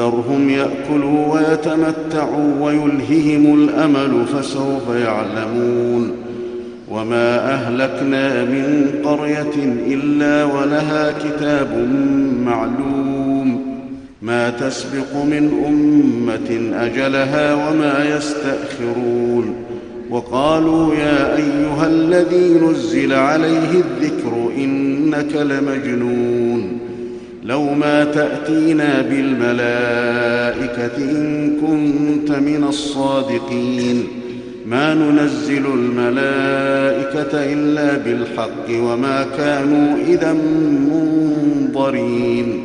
ذرهم يأكلوا ويتمتعوا ويلههم الأمل فسوف يعلمون وما أهلكنا من قرية إلا ولها كتاب معلوم ما تسبق من أمة أجلها وما يستأخرون وقالوا يا أيها الذي نزل عليه الذكر إنك لمجنون لو ما تأتينا بالملائكة إن كنت من الصادقين. ما ننزل الملائكة إلا بالحق وما كانوا إذا منظرين.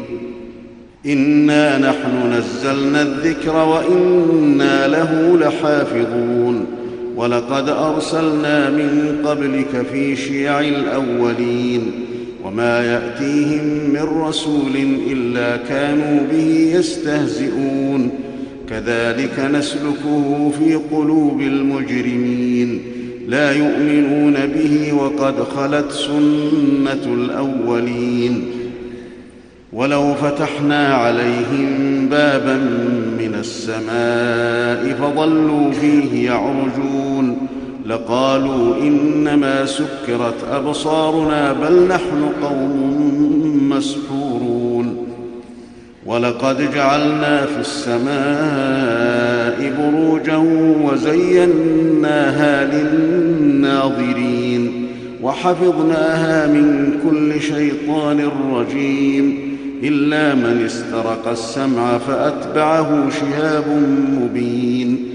إنا نحن نزلنا الذكر وإنا له لحافظون. ولقد أرسلنا من قبلك في شيع الأولين. وما يأتيهم من رسول إلا كانوا به يستهزئون. كذلك نسلكه في قلوب المجرمين. لا يؤمنون به وقد خلت سنة الأولين. ولو فتحنا عليهم بابا من السماء فظلوا فيه يعرجون. لقالوا إنما سكرت أبصارنا بل نحن قوم مسحورون ولقد جعلنا في السماء بروجا وزيناها للناظرين وحفظناها من كل شيطان رجيم إلا من استرق السمع فأتبعه شهاب مبين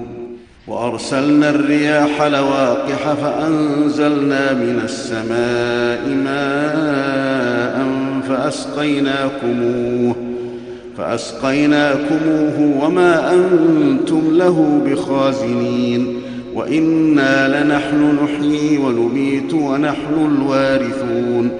وأرسلنا الرياح لواقح فأنزلنا من السماء ماء فأسقيناكموه فأسقيناكموه وما أنتم له بخازنين وإنا لنحن نحيي ونميت ونحن الوارثون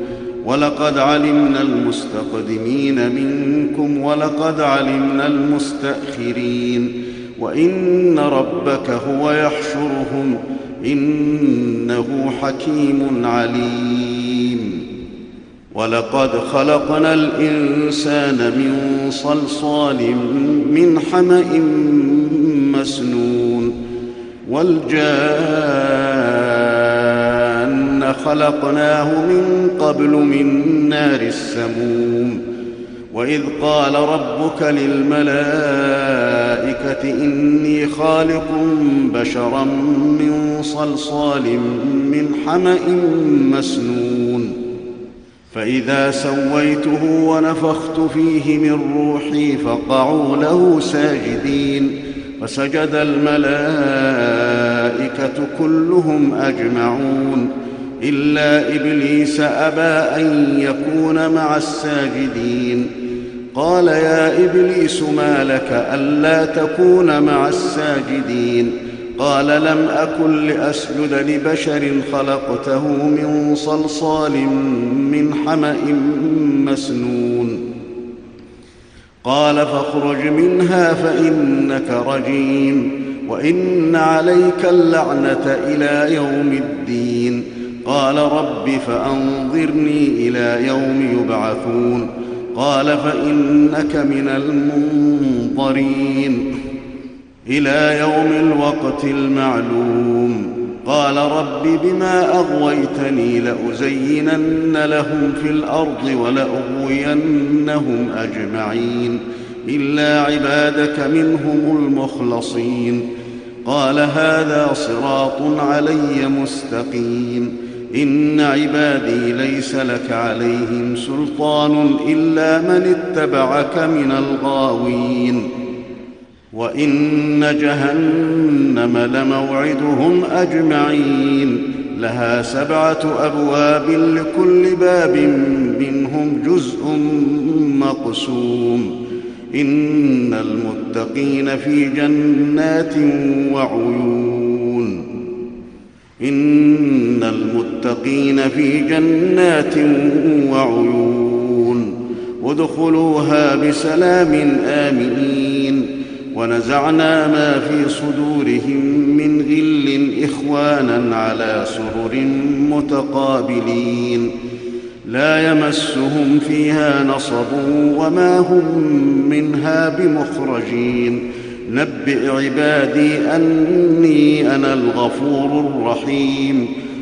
ولقد علمنا المستقدمين منكم ولقد علمنا المستأخرين وإن ربك هو يحشرهم إنه حكيم عليم. ولقد خلقنا الإنسان من صلصال من حمأ مسنون والجان خلقناه من قبل من نار السموم. وإذ قال ربك للملائكة إني خالق بشرا من صلصال من حمأ مسنون فإذا سويته ونفخت فيه من روحي فقعوا له ساجدين فسجد الملائكة كلهم أجمعون إلا إبليس أبى أن يكون مع الساجدين. قال يا إبليس ما لك ألا تكون مع الساجدين؟ قال لم أكن لأسجد لبشر خلقته من صلصال من حمأ مسنون. قال فاخرج منها فإنك رجيم وإن عليك اللعنة إلى يوم الدين. قال رب فأنظرني إلى يوم يبعثون قال فإنك من المنظرين إلى يوم الوقت المعلوم قال رب بما أغويتني لأزينن لهم في الأرض ولأغوينهم أجمعين إلا عبادك منهم المخلصين قال هذا صراط علي مستقيم ان عبادي ليس لك عليهم سلطان الا من اتبعك من الغاوين وان جهنم لموعدهم اجمعين لها سبعه ابواب لكل باب منهم جزء مقسوم ان المتقين في جنات وعيون ان المتقين في جنات وعيون ادخلوها بسلام آمنين ونزعنا ما في صدورهم من غل إخوانا على سرر متقابلين لا يمسهم فيها نصب وما هم منها بمخرجين نبئ عبادي أني أنا الغفور الرحيم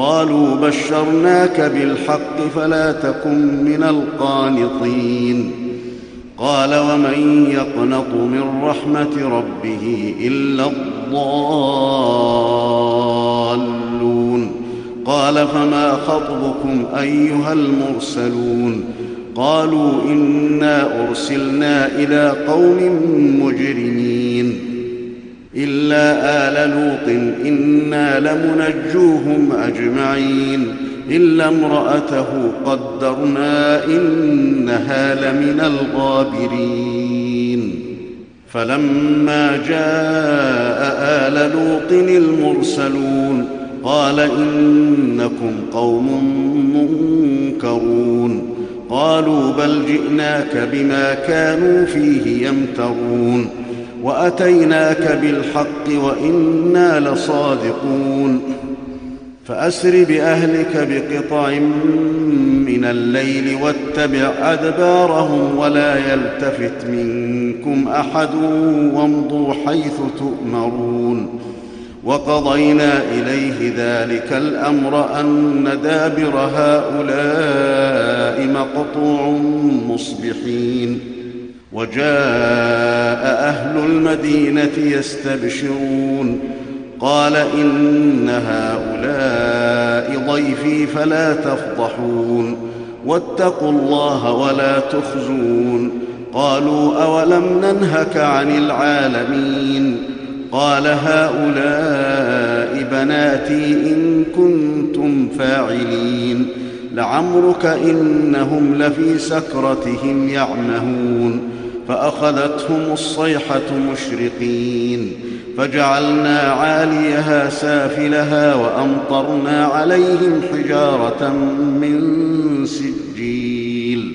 قالوا بشرناك بالحق فلا تكن من القانطين. قال ومن يقنط من رحمة ربه إلا الضالون. قال فما خطبكم أيها المرسلون؟ قالوا إنا أرسلنا إلى قوم مجرمين. إلا آل لوط إنا لمنجوهم أجمعين إلا امرأته قدرنا إنها لمن الغابرين فلما جاء آل لوط المرسلون قال إنكم قوم منكرون قالوا بل جئناك بما كانوا فيه يمترون وأتيناك بالحق وإنا لصادقون. فأسر بأهلك بقطع من الليل واتبع أدبارهم ولا يلتفت منكم أحد وامضوا حيث تؤمرون. وقضينا إليه ذلك الأمر أن دابر هؤلاء مقطوع مصبحين. وجاء أهل المدينة يستبشرون. قال إن هؤلاء ضيفي فلا تفضحون. واتقوا الله ولا تخزون. قالوا أولم ننهك عن العالمين؟ قال هؤلاء بناتي إن كنتم فاعلين. لعمرك إنهم لفي سكرتهم يعمهون. فأخذتهم الصيحة مشرقين فجعلنا عاليها سافلها وأمطرنا عليهم حجارة من سجيل.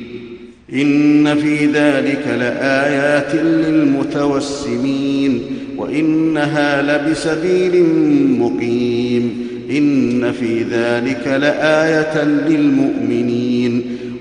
إن في ذلك لآيات للمتوسمين وإنها لبسبيل مقيم. إن في ذلك لآية للمؤمنين.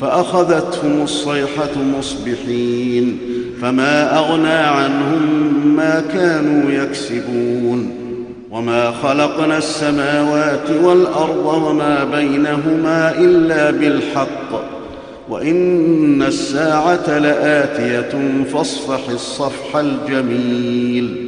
فأخذتهم الصيحة مصبحين فما أغنى عنهم ما كانوا يكسبون وما خلقنا السماوات والأرض وما بينهما إلا بالحق وإن الساعة لآتية فاصفح الصفح الجميل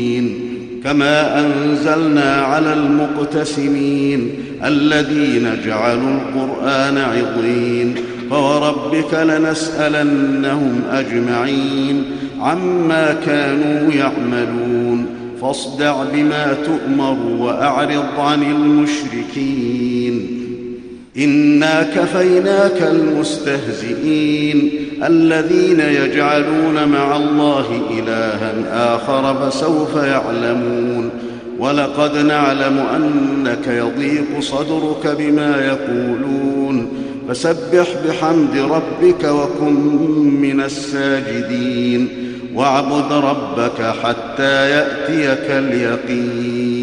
كما أنزلنا على المقتسمين الذين جعلوا القرآن عضين فوربك لنسألنهم أجمعين عما كانوا يعملون فاصدع بما تؤمر وأعرض عن المشركين إنا كفيناك المستهزئين الذين يجعلون مع الله إلها آخر فسوف يعلمون ولقد نعلم أنك يضيق صدرك بما يقولون فسبح بحمد ربك وكن من الساجدين واعبد ربك حتى يأتيك اليقين